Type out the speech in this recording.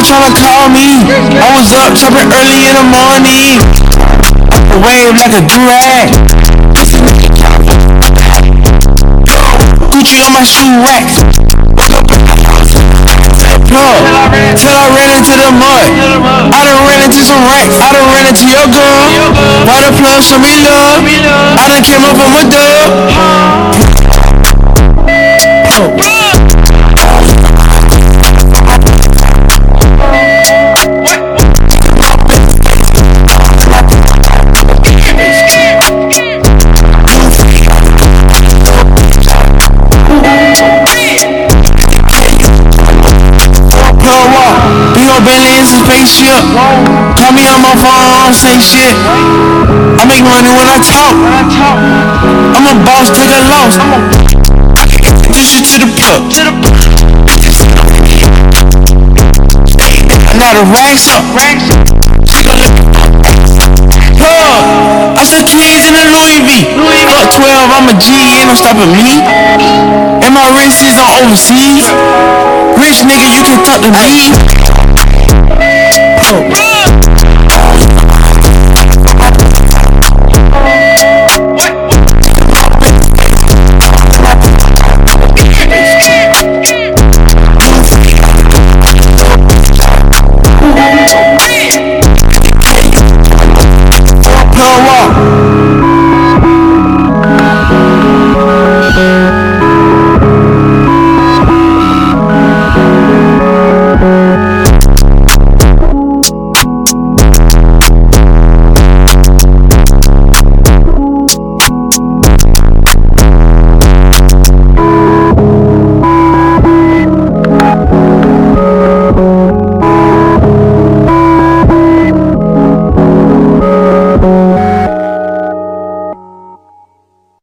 The plug tryna call me. I was up chopping early in the morning. I wave like a durag. Gucci on my shoe rack. Plug till I ran into the mud. I done ran into some racks. I done ran into your girl. Why the plug show me love? I done came up from a dub. Spaceship. Call me on my phone, say shit. I make money when I talk. I'm a boss, take a loss. I'm a I can this shit to the plug. I got a racks up. Plug. I said kids in the Louis V. Fuck 12, I'm a G, ain't no stopping me. And my wrist is on overseas. Rich nigga, you can talk to me. Plug.